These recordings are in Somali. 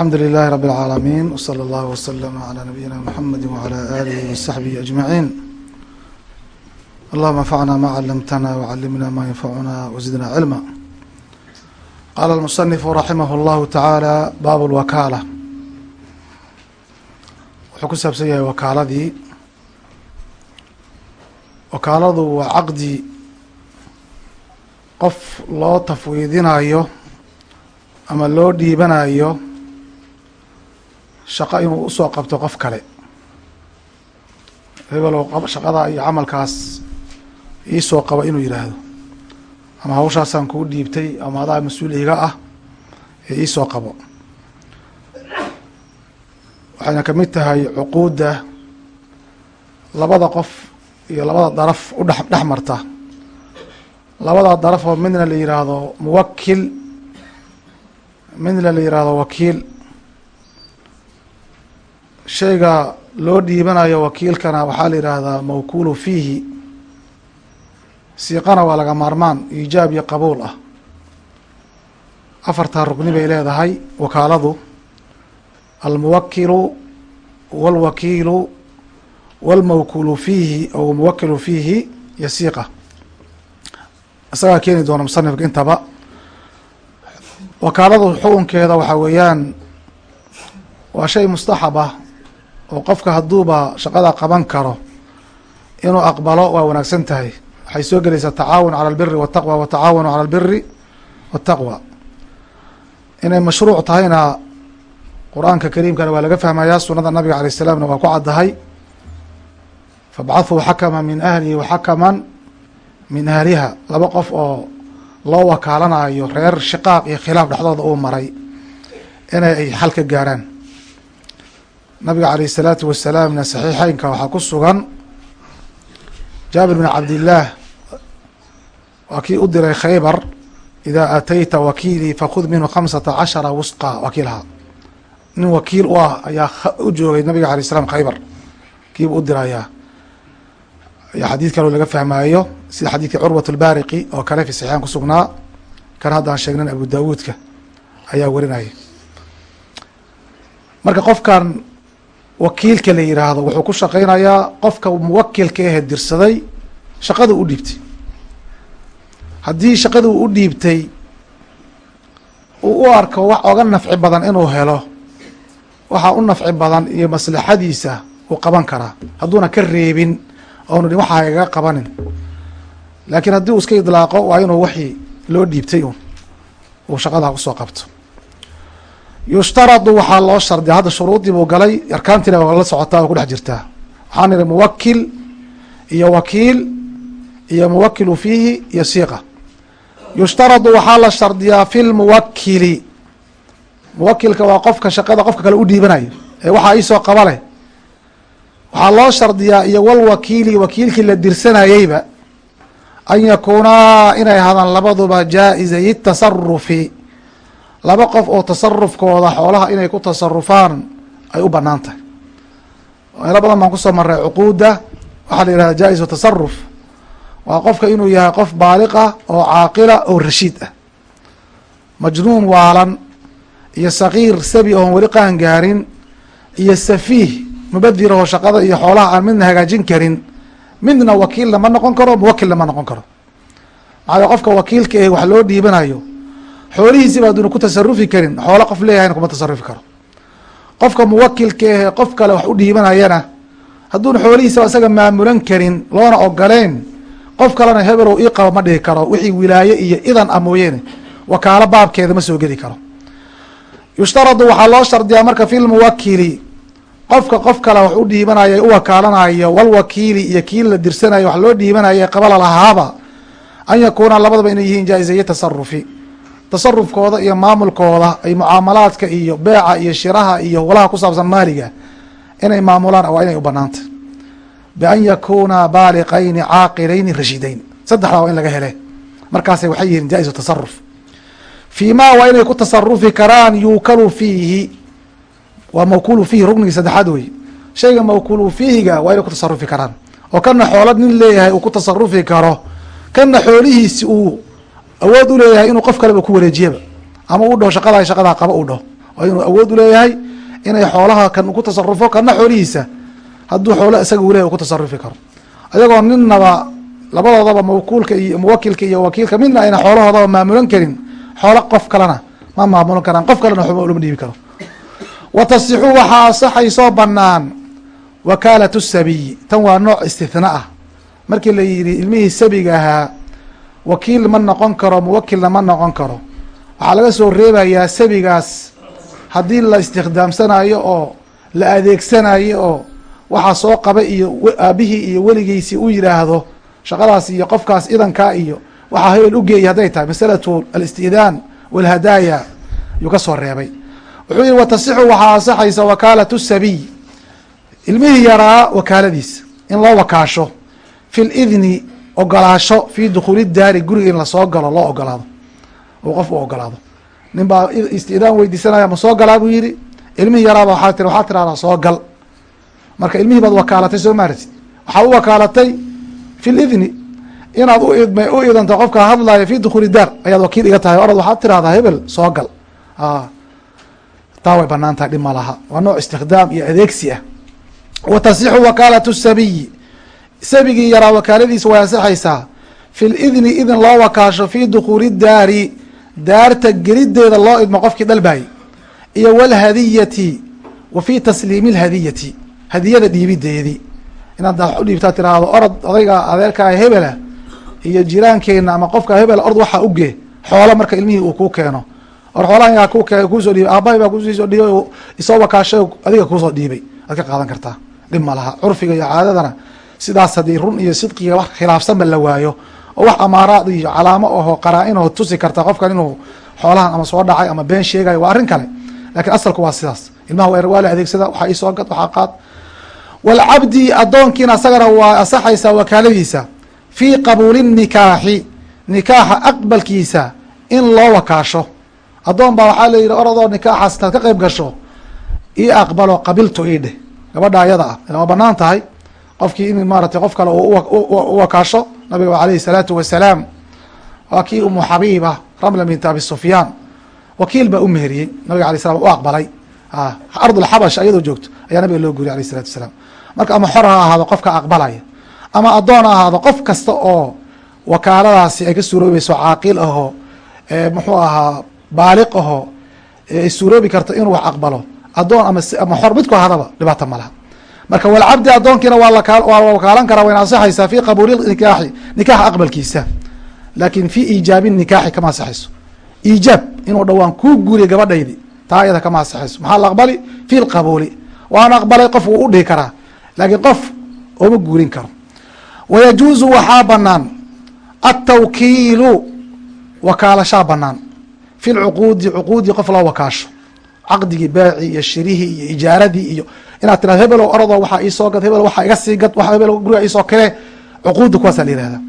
alxamdu lilahi rab اlcaalamiin wslى اllah wslm عlى nabiyina mxamedi wعlى alihi وsaxbihi aجmaعin allahuma anfacna ma calamtana wcalimna ma yanfacuna wzidna cilma qala اlmusanifu raximah اllahu taعaalى bab اlwakaala wuxuu ku saabsan yahay wakaaladii wakaaladu waa caqdi qof loo tafwiidinayo ama loo dhiibanayo shaqo inuu u soo qabto qof kale. Hebelow shaqada iyo camalkaas iisoo qaba inuu yidhaahdo ama hawshaasaan kuu dhiibtay ama adaa mas'uul iga ah ee iisoo qabo. Waxayna ka mid tahay cuquudda labada qof iyo labada daraf u dhex marta. Labada daraf oo midna la yidhaahdo muwakil midna la yihahdo wakiil shayga loo dhiibanayo wakiilkana waxaa la yidhaahdaa mawkuulu fiihi. Siiqana waa laga maarmaan iijaab iyo qabuul ah. Afartaa rugni bay leedahay wakaaladu. Almuwakilu walwakiilu walmawkuulu fiihi aw muwakilu fiihi iyo siiqa. Isagaa keeni doona musanifka intaba. Wakaaladu xukunkeeda waxaa weeyaan waa shay mustaxab ah oo qofka hadduuba shaqada qaban karo inuu aqbalo waa wanaagsan tahay. Waxay soo gelaysaa tacaawun cala albiri wataqwa watacaawanu cala albiri wataqwa inay mashruuc tahayna qur'aanka kariimkana waa laga fahmayaa sunada nabiga alayh salaamna waa ku caddahay. Fabcathuu xakama min ahlihi waxakaman min ahliha. Laba qof oo loo wakaalanayo reer shiqaaq iyo khilaaf dhexdooda uu maray inay ay xal ka gaaraan nabiga caleyh الsalaatu wasalaamna saxiixeynka waxaa ku sugan jaabir bin cabdillaah waa kii u diray khaybar idaa aatayta wakiilii fakud minhu khamsata cashara wusqa wakiilha nin wakiil u ah ayaa u joogay nabiga alay slam khaybar. Kiibu u dirayaa ayaa xadiid kaloo laga fahmaayo sida xadiidka curwat oo kale fi saxiixan kusugnaa kan haddaan sheegnan abu daawuudka ayaa warinaya marka qofkan wakiilka la yiraahdo wuxuu ku shaqeynayaa qofka muwakilka ahe dirsaday shaqada u dhiibtay. Haddii shaqada u dhiibtay uu u arko wax oga nafci badan inuu helo waxaa u nafci badan iyo maslaxadiisa uu qaban karaa. Hadduuna ka reebin oonu dhin waxaa igaga qabanin. Laakiin haddii uu iska idlaaqo waa inuu wixii loo dhiibtay un uu shaqadaa ku soo qabto yushtaradu waxaa loo shardiya hadda shuruudii buu galay arkaantiina la socotaa oo ku dhex jirtaa waxaan ihi muwakil iyo wakiil iyo muwakilu fiihi iyo siiqa yushtaradu waxaa la shardiyaa fi lmuwakili muwakilka waa qofka shaqada qofka kale u dhiibanayo ee waxaa iisoo qaba leh waxaa loo shardiyaa iyo walwakiili wakiilkii la dirsanayeyba an yakuunaa inay hadaan labaduba tasarufi laba qof oo tasarufkooda xoolaha inay ku tasarufaan ay u bannaan tahay. Meelo badan baan ku soo maray cuquudda waxaa la yihahda jaa-isu tasaruf waa qofka inuu yahay qof baaliq ah oo caaqila oo rashiid ah. Majnuun waalan iyo sakiir sabi oon weli qaan gaarin iyo safiih mubadir oo shaqada iyo xoolaha aan midna hagaajin karin midna wakiilna ma noqon karo muwakilna ma noqon karo. Maxaa qofka wakiilka eh wax loo dhiibanayo xoolihiisiba haduuna ku tasarufi karin xoolo qof leeyahayna kuma tasarufi karo. Qofka muwakilka ahe qof kale wax u dhiibanayana hadduuna xoolihiisaba isaga maamulan karin loona ogoleyn qof kalena hebelow ii qabo ma dhihi karo wixii wilaaye iyo idan a mooyeene wakaalo baabkeeda ma soo geli karo. Yushtaradu waxaa loo shardiyaa marka fi lmuwakili qofka qof kale wax u dhiibanaya u wakaalanayo walwakiili iyo kii la dirsanayo wax loo dhiibanaya qabala lahaaba an yakuuna labadaba inay yihiin jaa-isaye tasarufi tasarufkooda iyo maamulkooda ay mucaamalaadka iyo beeca iyo shiraha iyo howlaha ku saabsan maaliga inay maamulaan waa inay u banaantay bian yakuuna baaliqayni caaqilayni rashiidayn. Saddexdaa waa in laga hele markaasay waxay yihiin jaa-isu tasaruf fii ma waa inay ku tasarufi karaan yuukalu fiihi. Waa mawkuulu fiihi ruknigii saddexaad wey shayga mawkuulu fiihiga waa inay ku tasarufi karaan. Oo kana xoolo nin leeyahay uu ku tasarufi karo kana xoolihiisi uu awood u leeyahay inuu qof kaleba ku wareejiyaba ama u dhaho shaqadaa shaqadaa qaba u dhaho. Oo inuu awood uleeyahay inay xoolaha kan ku tasarufo kana xoolihiisa. Hadduu xoolo isaga u leyahy u ku tasarufi karo. Ayagoo ninaba labadoodaba mawkuulka iyo muwakilka iyo wakiilka midna ayna xoolahoodaba maamulan karin. Xoolo qof kalena ma maamulan karaan. Qof kalena waxba ulama dhiibi karo. Wa tasixu waxaa asaxaysoo banaan wakaalatu sabiyi. Tan waa nooc istithna ah. Markii la yidhi ilmihii sabiga ahaa wakiil ma noqon karo muwakilna ma noqon karo. Waxaa laga soo reebayaa sabigaas. Haddii la istikhdaamsanayo oo la adeegsanayo oo waxaa soo qaba iyo aabihii iyo weligiisii u yidhaahdo shaqadaas iyo qofkaas idankaa iyo waxaa hebel ugeeyay hadday tahay masalatu alistidaan walhadaaya yuu ka soo reebay. Wuxuu yihi watasixu waxaa asaxaysa wakaalatu sabiy. Ilmihii yaraa wakaaladiisa in loo wakaasho. Fi lidni ogolaasho fi dukhuuli daari guriga in la soo galo loo ogolaado. Uu qof u ogolaado. Nin baa istidaan weydiisanaya ma soo galaa? buu yihi ilmihii yaraaba waaa ti waxaa tirahdaa soo gal. Marka ilmihii baad wakaalatay soo maaratid waxaa u wakaalatay fi lidni inaad u idm u idanto qofka hadlaya fi dukhuuli daar ayaad wakiil iga tahay. Orad waxaad tirahdaa hebel soo gal. Taa way bannaan tahay dhib ma laha. Waa nooc istikhdaam iyo adeegsi ah. Wa tasixu wakaalatu sabiyi sabigii yaraa wakaaladiisa way ansaxaysaa. Fi lidni idin loo wakaasho fi dukhuuli daari daarta gelideeda loo idmo qofkii dhalbaayey iyo walhadiyati wa fi tasliimi lhadiyati hadiyada dhiibideedii inaad u dhiibtaa tiraahdo orod odayga adeerkaa hebela iyo jiraankeenna ama qofka hebela orod waxaa uge xoolo marka ilmihii uu kuu keeno. Or xoolahan yaa ku kuusoo dhiibay. Aabahay baa kusiisoo dhiibay isoo wakaashay adiga kuusoo dhiibay. Waad ka qaadan kartaa. Dhib ma laha. Curfiga iyo caadadana sidaas haddii run iyo sidqiga wax khilaafsanba la waayo oo wax amaaraad iyo calaamo aho qaraa-in oo tusi karta qofkan inuu xoolahan ama soo dhacay ama been sheegayo waa arrin kale. Lakiin asalku waa sidaas. Ilmaha waa la adeegsada waxaa isoo gad waxaa qaad. Walcabdi addoonkiina asagana waa asaxaysaa wakaaladiisa. Fii qabuuli nikaaxi nikaaxa aqbalkiisa in loo wakaasho. Addoon baa waxaa la yidhi orodoo nikaaxaas intaad ka qayb gasho ii aqbalo qabiltu ii dheh gabadha ayada ah waa bannaan tahay qofkii in maaratay qof kale u wakaasho nabiga alayhi salaatu wasalaam. Waa kii umu xabiiba ramla bint abi sufyaan. Wakiil baa u meheriyey nabiga alay slam u aqbalay. Ardulxabash ayadoo joogto ayaa nabiga loo guriyay alayh salatu wasalaam. Marka ama xor ha ahaado qofka aqbalaya. Ama addoon ha ahaado qof kasta oo wakaaladaasi ay ka suuroobayso caaqil ahoo muxuu ahaa baaliq ahoo ay suuroobi karto inuu wax aqbalo. Addoon ama ama xor midku ahadaba dhibaata ma laha marka walcabdi addoonkiina waa wakaalan karaa wayna ansaxaysaa fi qabuuli nikaaxi nikaaxa aqbalkiisa. Laakin fi iijaabi nikaaxi kama ansaxayso. Iijaab inuu dhowaan kuu guuriya gabadhaydi taa ayada kama ansaxayso. Maxaa la aqbali fi lqabuuli waana aqbalay qof wuu u dhihi karaa laakiin qof ooma guurin karo. Wayajuuzu waxaa banaan atawkiilu wakaalashaa banaan fi lcuquudi cuquudi qof loo wakaasho caqdigii baaci iyo shirihii iyo ijaaradii iyo inaad tira hebelo orado waxaa iisoo gad hebel waxaa iga sii gad hebel guriga iisoo kale cuquudda kuwaasa la yihahda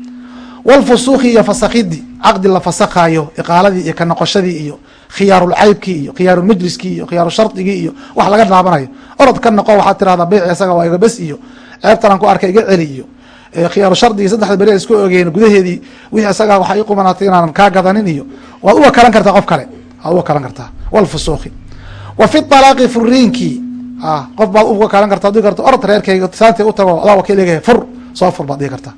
walfusuuki iyo fasakidi caqdi la fasakaayo iqaaladii iyo ka noqoshadii iyo khiyaarulcaybkii iyo khiyaarulmajliskii iyo khiyaaru shardigii iyo wax laga dhaabanayo. Orod ka noqo waxaad tirahdaa beyci isaga waa iga bes iyo ceebtanaan ku arkay iga celi iyo khiyaaru shardigii saddexda beri isku ogeen gudaheedii wixii isaga waxaa ii qumanaatay inaanan kaa gadanin iyo waad u wakalan kartaa qof kale waad u wakalan kartaa. Walfusuuki wa fi alaaqi furiinkii qof baad u wakalan karta dii karta orod reerkayga saantay u adaa wakiilga fur soo fur baad dhihi kartaa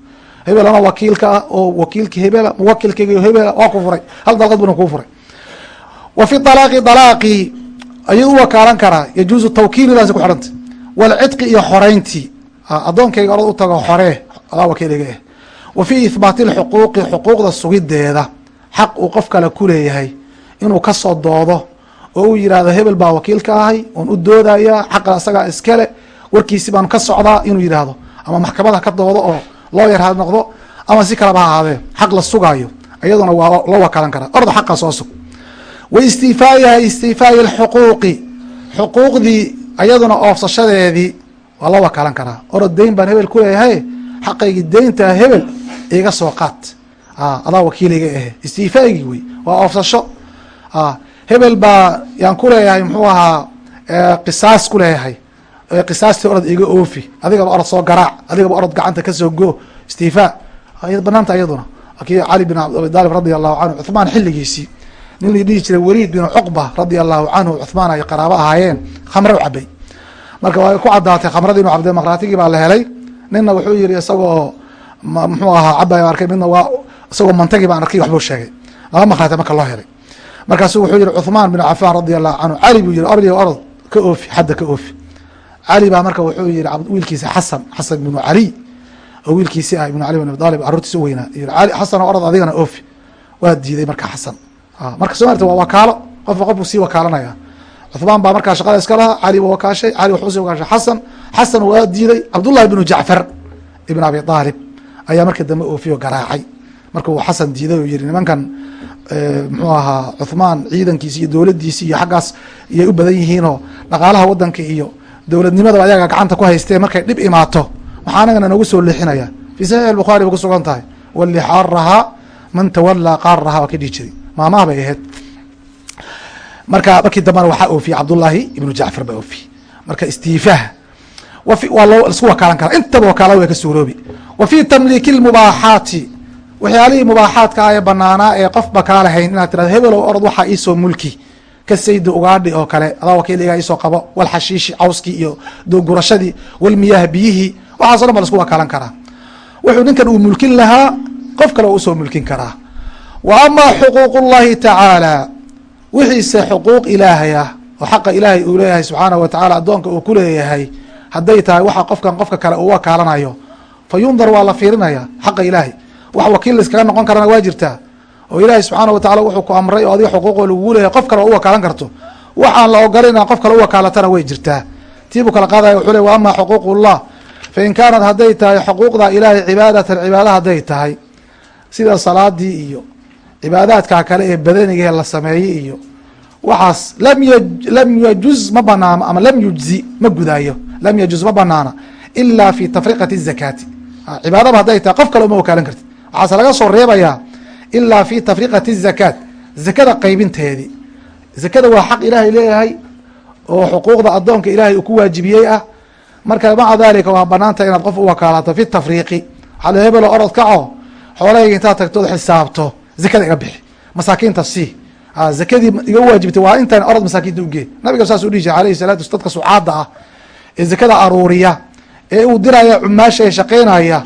hebel ana wakiilka ah oo wakiilki hebela muwakilkayga hebela waa ku furay. Hal dalqad buna kuu furay. Wa fi alaaqi alaaqii ayuu u wakaalan karaa yajuuzu tawkiilidaasi ku xidhanta. Walcidqi iyo xoreyntii addoonkayga orad u xoree adaa wakiiliga ah wa fi ihbaati lxuquuqi xuquuqda sugideeda. Xaq uu qof kale kuleeyahay inuu ka soo doodo oo uu yihahdo hebel baa wakiilka ahay oon u doodaya xaqa isagaa iskale warkiisi baan ka socdaa inuu yidhaahdo. Ama maxkamada ka doodo oo looyar ha noqdo ama si kaleba ha ahaadee xaq la sugaayo. Iyaduna waa loo wakaalan karaa. Orda xaqa soo sug. Wa istiifaa'iha istiifaai lxuquuqi xuquuqdii ayaduna oofsashadeedii waa loo wakaalan karaa. Orod deyn baan hebel kuleeyahay xaqaygii deyntaa hebel iga soo qaad adaa wakiiliga ahe. Istiifaagii wey waa oofsasho hebel baa yaan kuleeyahay muxuu ahaa qisaas kuleeyahay qisaastii orod iga oofi adigaba orod soo garaac adigaba orod gacanta ka soo go istiifaa banaanta iyaduna. Kii cali bin abi radi allahu canhu cuthmaan xilligiisii. Nin la dhihi jiray weliid bin cuqba radia allahu canhu cuhmaan ay qaraabo ahaayeen khamre u cabay marka waa ku cadaatay khamradii inu cabday maqraatigii baa la helay. Ninna wuxuu yihi isagoo muxuu ahaa cabay arkay midna waa isagoo mantagii baan arkay waxbuu sheegay. Laba maqraati marka loo helay markaasu wuxuu yihi cuhmaan bin cafaan radia allahu canhu cali buu yihi ordi orod ka oofi xadda ka oofi. Cali baa marka wuxuu yihi wiilkiisa xasan xasan binu cali oo wiilkiisi ah ibnu cali bin abi talib carruurtiisa u weynaa. Yii xasan oo orod adigana oofi. Waa diiday marka xasan. Marka soo marta waa wakaalo qofba qofku sii wakaalanaya cuhmaan baa markaa shaqada iska lahaa cali buu wakaashay cali wuxuu sii wakaashay. Xasan xasan waa diiday cabdullahi bnu jacfar ibn abi aalib ayaa marka dambe oofiyo garaacay. Marka uu xasan diiday oo yihi nimankan muxuu ahaa cuhmaan ciidankiisi iyo dowladdiisi iyo xaggaas iyay u badan yihiinoo dhaqaalaha wadanka iyo dowladnimadaba ayaga gacanta ku haystee markay dhib imaato. Waxaa anagana noogu soo leexinaya fii saxiix albukhaari ba ku sugan tahay wali xaarahaa man tawalaa qaarahaa waa ka dhihi jiray. Maamaha bay ahayd. Marka markii dambena waxaa oofiyey cabdullaahi ibnu jacfar baa oofiyey. Marka istiifaah waa loo isku wakaalan karaa. Intaba wakaalada way ka suuroobi. Wa fii tamliiki lmubaaxaati waxyaalihii mubaaxaadka ah ee banaanaa ee qof bakaa lahayn inaad tirado hebelow orod waxaa iisoo mulki. Ka sayda ugaadhi oo kale adaa wakiiligaa iisoo qabo walxashiishi cawskii iyo doogurashadii walmiyaah biyihii waxaaso dhan ba la isku wakaalan karaa. Wuxuu ninkan uu mulkin lahaa qof kale u u soo mulkin karaa. Wa amaa xuquuq اllahi tacaala wixiise xuquuq ilaahay ah oo xaqa ilaahay uu leeyahay subxaanahu wa tacala addoonka uu ku leeyahay hadday tahay waxa qofkan qofka kale uu wakaalanayo fa yundar waa la fiirinaya xaqa ilaahay wax wakiil laiskaga noqon karana waa jirtaa oo ilaahay subxaana wa tacala wuxuu ku amray oo adiga xuquuqoo lagugu leeyahay qof kale oo u wakaalan karto. Waxaan la ogolayn qof kale u wakaalatana way jirtaa tii buu kala qaadaya wuxuu le wa amaa xuquuq llah fain kaanat hadday tahay xuquuqda ilaahay cibaadatan cibaada hadday tahay sida salaadii iyo cibaadaadka kale ee badanigae la sameeyey iyo waxaas lam lam yajuz ma banaano ama lam yujzi ma gudaayo. Lam yajuz ma banaana ila fi tafriqati الzakaati cibaadaba hadday tahay qof kale uma wakaalan kartid waxaase laga soo reebayaa ilaa fi tafriqati الzakaat zakada qaybinteedii zakada waa xaq ilaahay leeyahay oo xuquuqda adoonka ilaahay uu ku waajibiyey ah. Marka maca dalika waa banaanta inaad qof u wakaalato fi tafriiqi. Waxaa la hebelo orod kaco xoolahayga intaad tagtood xisaabto zakada iga bixi. Masaakiinta si zakadii iga waajibtay waa intaan orod masaakiinta ugee nabiga saas u dhihi jire alayhi salatu dadka sucaada ah ee zakada aruuriya ee uu diraya cumaasha ee shaqeynaya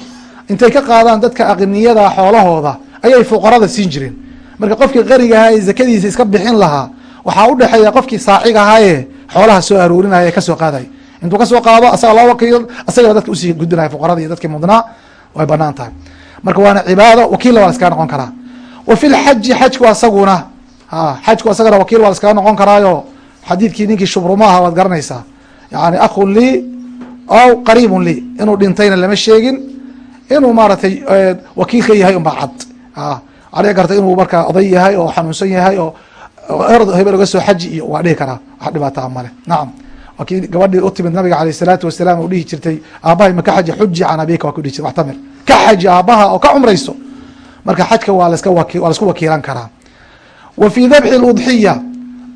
intay ka qaadaan dadka aqniyada xoolahooda ayay fuqarada siin jireen. Marka qofkii qarigahaa ee zakadiisa iska bixin lahaa waxaa udhexeeya qofkii saaciga ahaaye xoolaha soo aroorinaya ka soo qaadaya intuu ka soo qaado asaga loo wakiil asagaba dadka u sii gudinaya fuqarada iyo dadkii mudnaa way bannaan tahay. Marka waana cibaado wakiilla waa la noqon karaa. Wa fi lxaji xajku asaguna xajku asagana wakiil waa la noqon karaayo. Xadiidkii ninkii shubrumaha waad garanaysaa. Yani akhun lii aw qariibun lii. Inuu dhintayna lama sheegin inuu maaratay wakiil ka yahay unbaa cad. Adiga garta inuu markaa oday yahay oo xanuunsan yahay oo erod hebel oga soo xaji iyo waa dhihi karaa. Wax dhibaataa male. Nacam waa kii gabadhii u timid nabiga aleyh salaatu wasalaam u dhihi jirtay aabahay ma ka xaji? Xuji can abika waa ku dhihi jirtay waxtamir ka xaji aabaha oo ka cumrayso. Marka xajka waa laska waki waa la isku wakiilan karaa. Wa fii dabxi ludxiya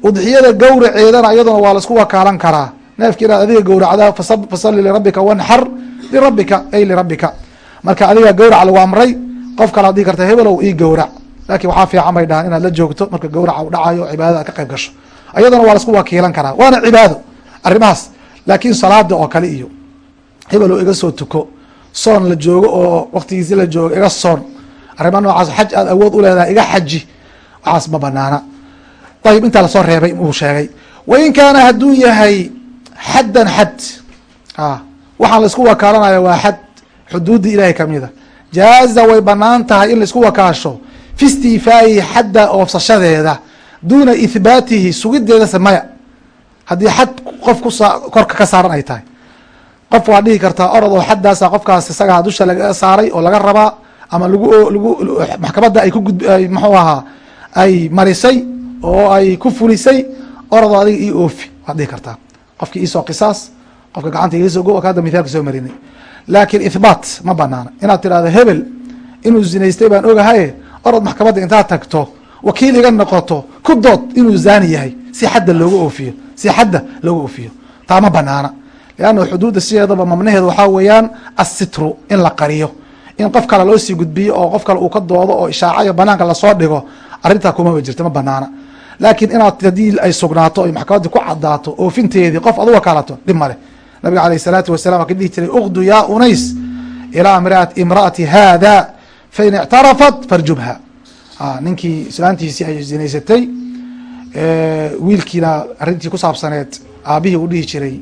udxiyada gowraceedana iyaduna waa la isku wakaalan karaa. Neefki inaad adiga gowracdaa fasali lirabbika wanxar lirabbika ay lirabbika marka adiga gowrac lagu amray qof kale ad dhihi karta hebelow ii gowrac laakiin waxaa fiican bay dhahaan inaad la joogto marka gowraca u dhacayo cibaadada ad ka qayb gasho. Iyadana waa la isku wakiilan karaa waana cibaado arrimahaas. Laakiin salaada oo kale iyo hebelow iga soo tuko soon la joogo oo waktigiisi la joogo iga soon arrimaa noocaas xaj aad awood u leedahay iga xaji waxaas ma banaana ayib intaa la soo reebay uu sheegay wain kaana hadduu yahay xaddan xad. Waxaan la isku wakaalanaya waa xad xuduudda ilaahay kamida jaaza way bannaan tahay in la isku wakaasho fi istiifaa'ihi xadda oofsashadeeda duuna ihbaatihi sugideedase maya. Haddii xad qof korka ka saaran ay tahay. Qof waa dhihi kartaa orod oo xaddaasa qofkaas isagaa dusha laga saaray oo laga rabaa ama lagu maxkamadda ay kugud muxuu ahaa ay marisay oo ay ku fulisay orodoo adiga ii oofi. Waad dhihi kartaa qofki iisoo qisaas qofka gacanta igasoo go ka hadda mithaalka soo marinay laakiin ithbaat ma banaana inaad tirahdo hebel inuu zinaystay baan ogahaye orod maxkamadda intaad tagto wakiil iga noqoto ku dood inuu zaani yahay si xadda looga oofiyo si xadda looga oofiyo. Taa ma banaana. Leanna xuduudda sideedaba mabnaheedu waxaa weeyaan assitru in la qariyo. In qof kale loo sii gudbiyo oo qof kale uu ka doodo oo ishaaca iyo banaanka la soo dhigo arrintaa kumaba jirta ma banaana. Laakiin inaad haddii ay sugnaato ay maxkamaddii ku cadaato oofinteedii qof adu wakaalato dhib male nabiga aleyh salaatu wasalam waa dhihi jiray ukdu yaa unays ilaa imraati haada fain ictarafat farjubha. Ah, ninkii islaantiisii ay zinaysatay wiilkiina arrintii ku saabsaneed aabihii uu dhihi jiray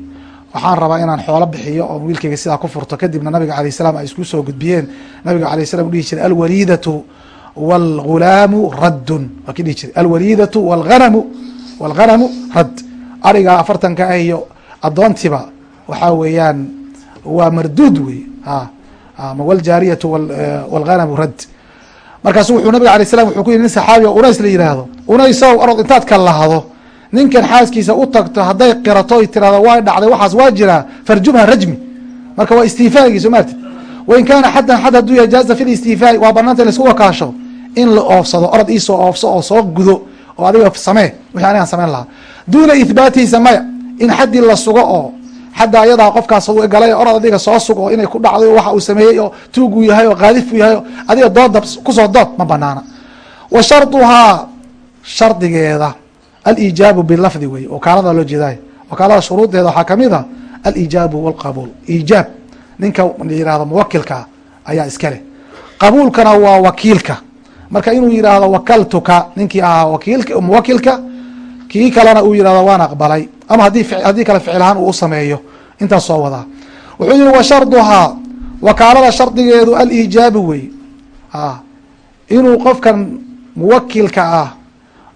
waxaan rabaa inaan xoolo bixiyo oo wiilkayga sidaa ku furto. Kadibna nabiga alay salam ay isku soo gudbiyeen. Nabiga alay slam u dhihi jiray alwaliidatu wاlghulaamu raddun. Waa ki dhihi jiray alwaliidatu wاlghanamu radd. Arigaa afartanka ah iyo waxaa weeyaan waa marduud wey. Wljaariyatu wاlghanamu radd markaasu wuxuu nabiga alay slam wuxuu ku yihi nin saxaabi o unays la yihahdo unaysow orod intaad ka lahdo ninkan xaaskiisa u tagto hadday qirato y tirahdo waa dhacday waxaas waa jiraa farjumha rajmi. Marka waa istiifaagii soo maartid wain kaana xaddan xad hadduu yahay jaaza fi listiifaa'i waa banaanta la isku wakaasho in la oofsado orod iisoo oofso oo soo gudo oo adiga samee wixii anigaan samayn lahaa. Duuna ihbaatihiisa maya in xaddii la sugo oo xadda ayadaa qofkaas galay orod adiga soo sug oo inay ku dhacday oo waxa uu sameeyey oo tuuguu yahay oo qaadifuu yahay adiga dooda ku soo dood ma banaana. Wa sharduhaa shardigeeda alijaabu bilafdi wey wakaalada loo jeeday wakaalada shuruudeeda waxaa ka mid a alijaabu walqabuul. Ijaab ninka yihahdo muwakilka ayaa iska leh. Qabuulkana waa wakiilka. Marka inuu yihahdo wakaltuka ninkii ahaa wakiilka muwakilka kii kalena uu yihahdo waan aqbalay ama haddii kale ficil ahaan uu usameeyo intaas soo wadaa. Wuxuu yihi wa wakaalada shardigeedu alijaabu wey inuu qofkan muwakilka ah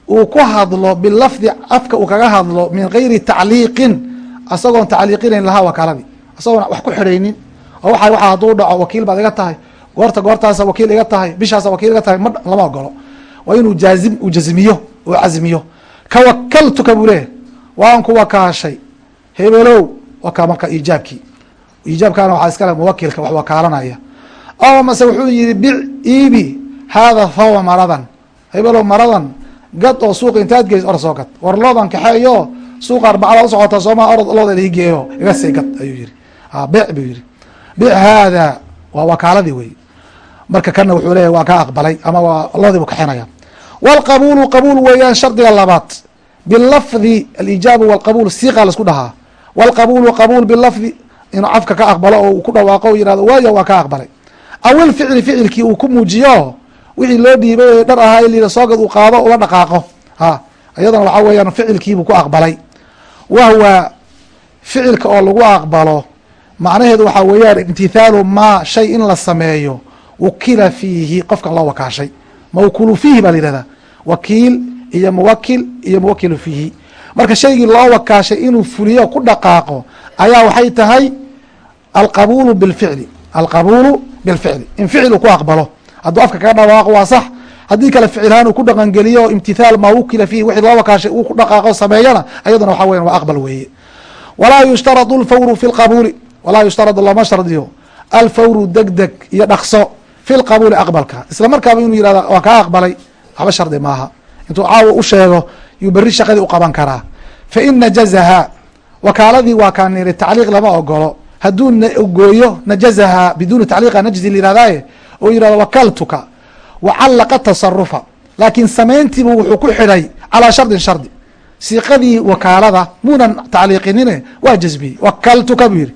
uu ku hadlo bilafdi afka uu kaga hadlo min gayri tacliiqin asagoon tacliiqinayn lahaa wakaaladii asagoon wax ku xidhaynin oo waa waa hadduu dhaco wakiil baad iga tahay goorta goortaasa wakiil iga tahay bishaasa wakiil iga tahay ma lama ogolo waa inuu jaazim uu jazmiyo oo casmiyo kawakaltuka buu leeyahy waan ku wakaashay. Hebelow waka marka iijaabkii iijaabkaana waxaa iskale muwakilka wax wakaalanaya. Oo mase wuxuu yihi bic iibi haada fawa maradan. Hebelow maradan. Gad oo suuqa intaad geys or soo gad. War loodan kaxeeyo suuqa arbacada usocota sooma orod looda higeeyo iga sii gad ayuu yihi bec buu yihi bic haada waa wakaaladii wey marka kana wuxuu leeyahy waa ka aqbalay ama waa loodii bu kaxinaya wاlqabuulu qabuul weeyaan shardiga labaad bilafdi alijaabu wاlqabuul siiqa la isku dhahaa wاlqabuulu qabuul bilafdi inuu cafka ka aqbalo oo uu ku dhawaaqo o yihahdo waaya waa ka aqbalay aw ilficli ficilkii uu ku muujiyo wixii loo dhiibay ee dhar ahaa li soogad uu qaado ula dhaqaaqo ha iyadana waxaa weeyaan ficilkiibuu ku aqbalay wahwa ficilka oo lagu aqbalo macnaheedu waxaa weeyaan imtithaalu maa shay in la sameeyo wukila fiihi qofkan loo wakaashay mawkulu fiihi baa la yihahdaa wakiil iyo muwakil iyo muwakilu fiihi. Marka shaygii loo wakaashay inuu fuliyo ku dhaqaaqo ayaa waxay tahay alqabuulu bilficli alqabuulu bilficli. In ficil uu ku aqbalo. Hadduu afka kaga dhawaaqo waa sax. Haddii kale ficilhaan uu ku dhaqangeliyo imtithaal maa wukila fiihi wixii loo wakaashay uu ku dhaqaaqo sameeyana ayaduna waxa weyan waa aqbal weeye. Walaa yushtaradu alfawru fi lqabuuli walaa yushtaradu lama shardiyo. Alfawru deg deg iyo dhaqso fi lqabuuli aqbalka. Isla markaaba inuu yihahdo waan kaa aqbalay waxba shardi maaha intuu caawa u sheego yuu beri shaqadii u qaban karaa. Fa in najazaha wakaaladii waa kaan niri tacliiq lama ogolo hadduu gooyo najazaha biduuni tacliiqa najzi layihahdaye oo yihahdo wakaltuka wacallaqa tasarufa laakiin samayntiibu wuxuu ku xidhay calaa shardin shardi. Siiqadii wakaalada muunan tacliiqinine waa jazbiyey wakaltuka buu yihi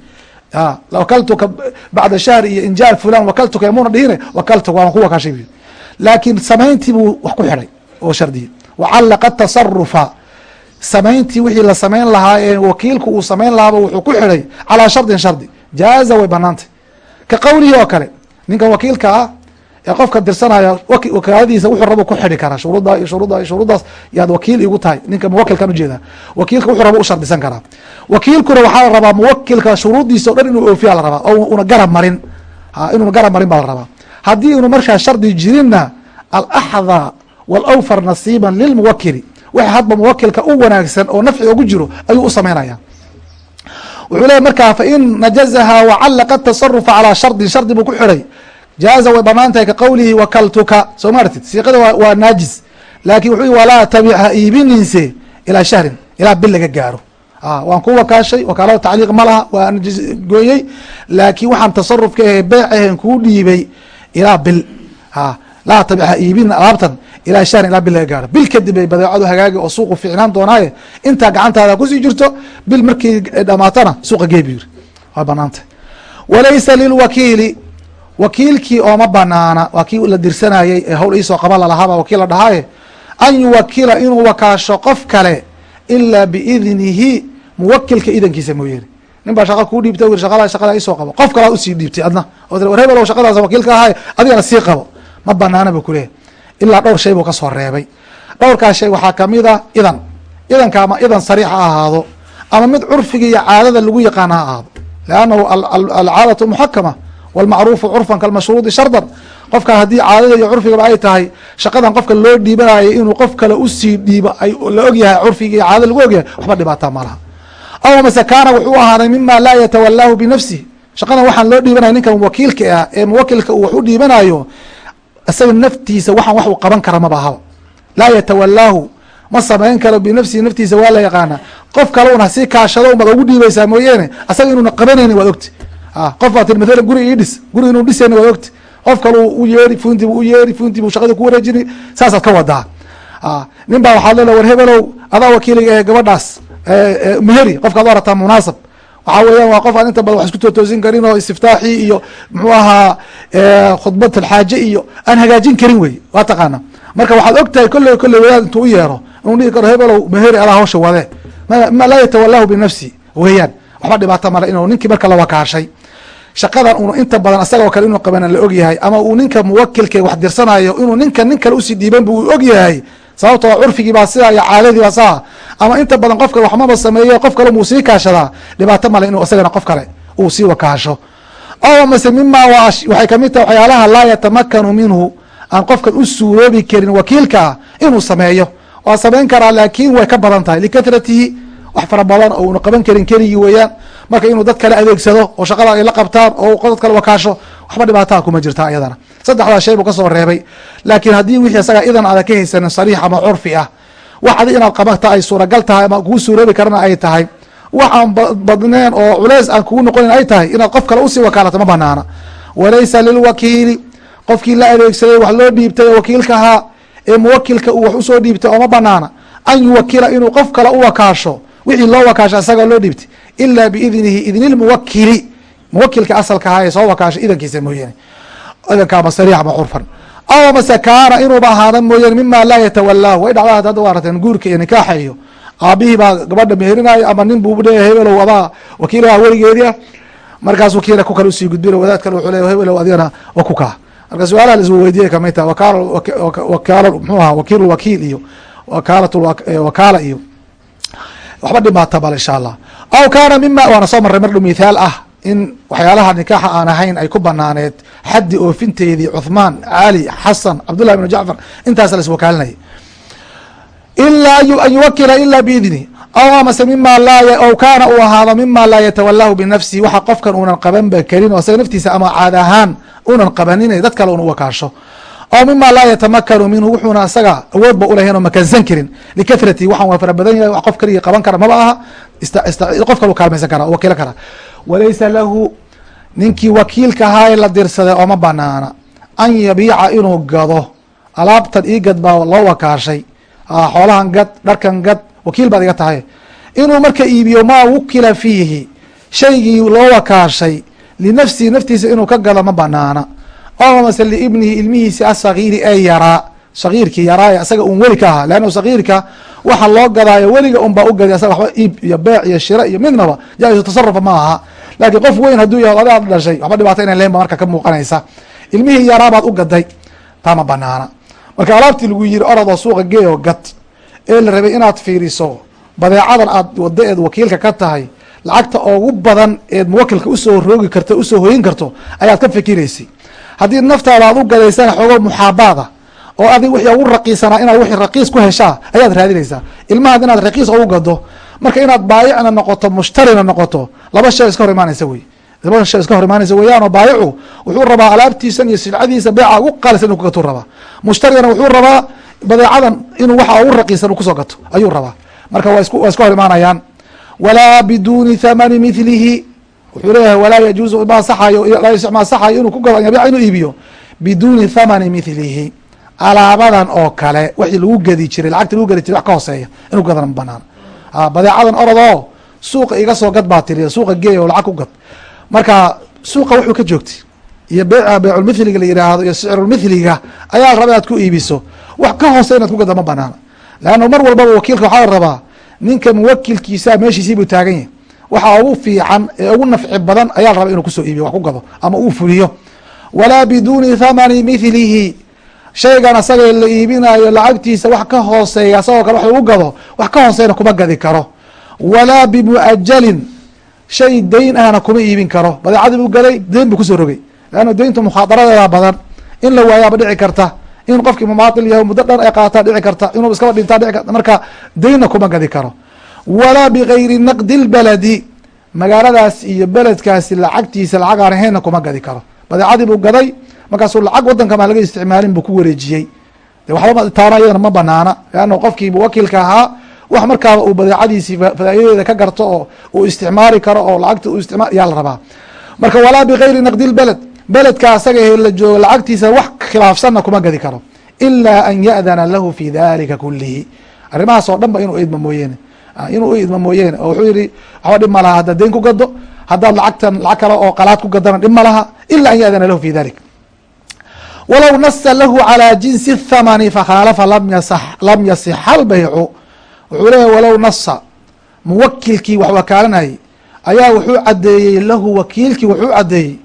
wakaltuka bacda shahri iyo injaal fulan wakaltuka muna dhihine wakaltuka waan ku wakaashay bu yiri laakiin samayntii buu wax ku xidhay oo shardiye wacallaqa tasarufa samayntii wixii la samayn lahaa ee wakiilku uu samayn lahaaba wuxuu ku xidhay calaa shardin shardi. Jaaza way banaantay ka qowlihi oo kale ninkan wakiilka ah ee qofka dirsanaya wakaaladiisa wuxuu rabo ku xidhi karaa shuruudda iyo shuruudda iyo shuruuddaas yaad wakiil igu tahay. Ninka muwakilkan ujeeda wakiilka wuxuu rabo u shardisan karaa. Wakiilkuna waxaa la rabaa muwakilka shuruuddiisa o dhan inuu oofiya la rabaa oo una garab marin. Inuuna garab marin baa la rabaa. Haddii inu markaa shardi jirinna alaxdى wاlawfar nasiiba lilmuwakili wix hadba muwakilka u wanaagsan oo nafci ugu jiro ayuu u samaynaya wuxuu leeya markaa fain najazaha wacalaqa tasarufa calaa shardin shardi buu ku xidhay jaaza way banaan ka qowlihi wakaltuka soo ma siiqada waa naajis laakin wuxuu walaa tabic ha iibinayse ilaa shahrin ilaa bil laga gaaro. Waan ku wakaashay wakaalada tacliiq ma laha waa gooyey. Laakiin waxaan tasarufka ahe beec ahen kuu dhiibay ilaa bil laa tabic ha iibin alaabtan ilaa shahrin ilaa bil laga gaaro bil kadib ay badeecadu hagaagi oo suuqu fiicnaan doonaaye intaa gacantaada ku sii jirto bil markii dhamaatana suuqa gee bu yiri waa banaantay walaysa lilwakiili wakiilkii ooma banaana waa kii la dirsanayey ee hawl iisoo qaba lalahaaba wakiil la dhahaaye an yuwakila inuu wakaasho qof kale ilaa biidnihi muwakilka idankiisa mooyeene nin baa shaqa kuu dhiibtay shaqada shaqada isoo qabo qof kalaa u sii dhiibtay adna oo war hebel shaqadaas wakiilka ahay adigana sii qabo ma banaana bu kuleeyahy ilaa dhowr shay buu ka soo reebay. Dhowrkaas shay waxaa ka mid a idan. Idanka ama idan sariix ha ahaado ama mid curfiga iyo caadada lagu yaqaan ha ahaado. Lannahu alcaadatu muxakama wاlmacruufu curfan kalmashruudi shardan. Qofkan haddii caadada iyo curfigaba ay tahay shaqadan qofka loo dhiibanayo inuu qof kale u sii dhiibo la ogyahay curfiga iyo caadada lagu ogyahay waxba dhibaata malaha aw mase kaana wuxuu ahaaday mima laa yatawalaahu binafsih shaqadan waxaan loo dhiibanaya ninkan wakiilka ah ee muwakilka uu wax dhiibanayo isaga naftiisa waxaan wax uu qaban kara maba ahaba laa yatawalaahu ma samayn karo binafsihi naftiisa waa la yaqaana. Qof kale una sii kaashado unbaad ugu dhiibaysaa mooyeene asaga inuuna qabanaynin waad ogti. Qof baa tii maalan guri ii dhis guri inuu dhisayni waad ogti. Qof kale u yeeri funti bu u yeeri funti bu shaqadii ku wareejini saasaad ka wadaa nin baa waxaad leedaha war hebelow adaa wakiiliga ee gabadhaas meheri qofkaad u arataa munaasab waxaa weeyaan waa qof aan inta badan wax isku tootoosin karin oo istiftaaxii iyo muxuu ahaa khudbat alxaaje iyo aan hagaajin karin wey waa taqaana. Marka waxaad og tahay kolley kolley wadaad intuu u yeero inuu dhihi karo hebelow meheri adaa hawsha wade ma laa yatawalahu binafsi weeyaan. Waxba dhibaato male inuu ninkii marka la wakaashay. Shaqadan unu inta badan asagoo kale inuu qaban la ogyahay ama uu ninka muwakilka wax dirsanayo inuu ninka nin kale u sii dhiiban bu uu ogyahay sababtoo curfigii baa sidaa iyo caadadii baa saa. Ama inta badan qof kale waxmaba sameeyo qof kale muu sii kaashadaa dhibaato male inuu isagana qof kale uu sii wakaasho. Aw mase mima waxay ka mid tahay waxyaalaha laa yatamakanu minhu. Aan qofkan u suuroobi karin wakiilkaa inuu sameeyo. Waa samayn karaa laakin way ka badan tahay. Likahratihi wax fara badan oo una qaban karin keligii weeyaan. Marka inuu dad kale adeegsado oo shaqada ay la qabtaan oo dad kale wakaasho waxba dhibaataa kuma jirta ayadana saddexdaa shay buu ka soo reebay. Laakiin haddii wixii isaga idan aada ka haysanin sariix ama curfi ah wax adi inaad qabata ay suuragal tahay ama kuu suuroobi karana ay tahay wax badneen oo culeys aan kugu noqonin ay tahay inaad qof kale u sii wakaalato ma banaana walaysa lilwakiili qofkii la adeegsaday wax loo dhiibtay wakiilka ahaa ee muwakilka uu wax u soo dhiibtay oo ma banaana an yuwakila inuu qof kale u wakaasho wixii loo wakaasho isagoo loo dhiibtay ila biidnihi idni lmuwakili muwakilka asalka ahaa ee soo wakaashay idankiisa mooyaane idanka ama sariix ama curfan aw mase kaana inuuba ahaada mooyaane mima laa yatawalaahu way dhacdaa hadda waa aragteen guurka iyo nikaaxa iyo aabihii baa gabadha meherinayo ama nin buu leeyahay hebelow adaa wakiilaha weligeedii ah. Markaas wakiila ku kale u sii gudbina wadaad wuxuu leeyahay hebelow adigana wa ku kaa marka su'aalaha la isweydiiyay ka mid taha wakaal wakaal muxuu ahaa wakiil wakiil iyo wakaalat wakaala iyo waxba dhimaata bal insha allah aw kaana mima waana soo marray mar dhow mithaal ah in waxyaalaha nikaaxa aan ahayn ay ku banaaneed xaddi oofinteedii cuthmaan cali xasan cabdullahi bn jacfar intaasa la iswakaalinaya ilaa an yuwakila ila biidni aw amase mima laa aw kaana uu ahaado mima laa yatawalahu binafsihi waxa qofkan uunan qabanba karin oo isaga naftiisa ama caad ahaan unan qabanin dad kale un wakaasho aw mima laa yatamakanu minhu wuxuuna isaga awoodba ulahayn oo makansan karin. Likahrati waxaan waa fara yahay wax qof kaligii qaban kara maba aha qof kalu kaalmaysan kara wakiilo kara walaysa lahu ninkii wakiilka ahaa ee la dirsaday ooma banaana an yabiica inuu gado. Alaabtan ii gad baa loo wakaashay. Xoolahan gad dharkan gad wakiil baad iga tahay. Inuu marka iibiyo maa wukila fiihi shaygii loo wakaashay linafsihi naftiisa inuu ka gado ma banaana oo mase liibnihi ilmihiisi asagiiri ee yaraa sagiirkii yaraa isaga un weli ka ahaa. Leanna sagiirka waxa loo gadaayo weliga un baa u gaday asaga waxba iib iyo beec iyo shira iyo midnaba. Jaa-isu tasarufa ma aha. Laakiin qof weyn hadduu yahay adaad dhashay waxba dhibaata inan leyn ba marka ka muuqanaysa. Ilmihii yaraa baad u gaday taa ma banaana. Marka alaabtii lagu yiri orodoo suuqa geeyo gad. Ee la rabay inaad fiiriso badeecadan aad wada eed wakiilka ka tahay lacagta ugu badan eed muwakilka u soo roogi karto u soo hoyin karto ayaad ka fikiraysay haddii naftaada aad u gadaysana xoogo muxaabaada oo adig wixii ugu raqiisanaa inaad wixii raqiis ku heshaa ayaad raadinaysaa. Ilmahaad inaad raqiis ugu gado marka inaad baayicna noqoto mushtarina noqoto laba shay iska hor imaanaysa wey. Laba shay iska hor imaanaysa weeyaanoo baayicu wuxuu rabaa alaabtiisan iyo silcadiisa beeca ugu qaalisan inu ku gatuu rabaa. Mushtarigana wuxuu rabaa badeecadan inuu waxa ugu raqiisan uu ku soo gato ayuu rabaa. Marka waa waa iska hor imaanayaan. Walaa biduuni thamani milihi wuxuu leeyahay walaa yajuuzu ma saxayo ma saxayo inuu ku gado an yabiica inuu iibiyo. Biduuni thamani mithlihi alaabadan oo kale wixii lagu gedi jiray lacagta lagu gedi jiray wax ka hooseeya inuu gadana ma banaano badeecadan orodoo suuqa iga soo gad baa tiri suuqa geey oo lacag ku gad. Marka suuqa wuxuu ka joogtay. Iyo beeca beeculmithliga la yidhaahdo iyo sicrulmithliga ayaa raba inaad ku iibiso. Wax ka hoose inaad ku gada ma banaano leanna mar walbaba wakiilka waxaa la rabaa ninka muwakilkiisa meeshiisii buu taagan yahay. Waxa ugu fiican ee ugu nafci badan ayaa la rabaa inuu ku soo iibiyo wax ku gado ama uu fuliyo. Walaa biduuni thamani mithlihi shaygan asaga la iibinayo lacagtiisa wax ka hooseeya asagoo kale wax lagu gado wax ka hooseyna kuma gadi karo. Walaa bimuajalin shay dayn ahna kuma iibin karo. Badeecadii buu gaday dayn buu ku soo rogay. Leanna dayntu mukhaadaradeeda badan in la waayaaba dhici karta in qofkii mumaatil yahay muddo dhan ay qaataa dhici karta inuu iskaba dhintaa dhici karta marka daynna kuma gadi karo. Walaa bigayri naqdi lbaladi magaaladaas iyo beledkaasi lacagtiisa lacag aan ahaynna kuma gadi karo. Badeecadii buu gaday markaasuu lacag wadanka maa laga isticmaalin buu ku wareejiyey. De waxba taana iyadana ma banaana. Leanna qofkii muwakilka ahaa wax markaaba uu badeecadiisii faa'idadeeda ka garto oo uu isticmaali karo oo lacagta uu isticmaal yaa la rabaa. Marka walaa bigayri naqdi lbeled beledka asaga ee la joogo lacagtiisa wax khilaafsanna kuma gadi karo. Ilaa an ya'dana lahu fi dalika kulihi arrimahaas oo inuu idma mooyeene. Inuu u idma mooyeene oo wuxuu yihi waxba dhib ma laha haddaad ku gado haddaad lacagtan lacag kale oo qalaad ku gadana dhib ma laha. An ya'dana lahu fi dalik walow nasa lahu calى jinsi الthamani fakhaalafa lam yasixa اlbaycu wuxuu leeyahy walow nasa muwakilkii wax wakaalanayay ayaa wuxuu cadeeyey lahu wakiilkii wuxuu cadeeyey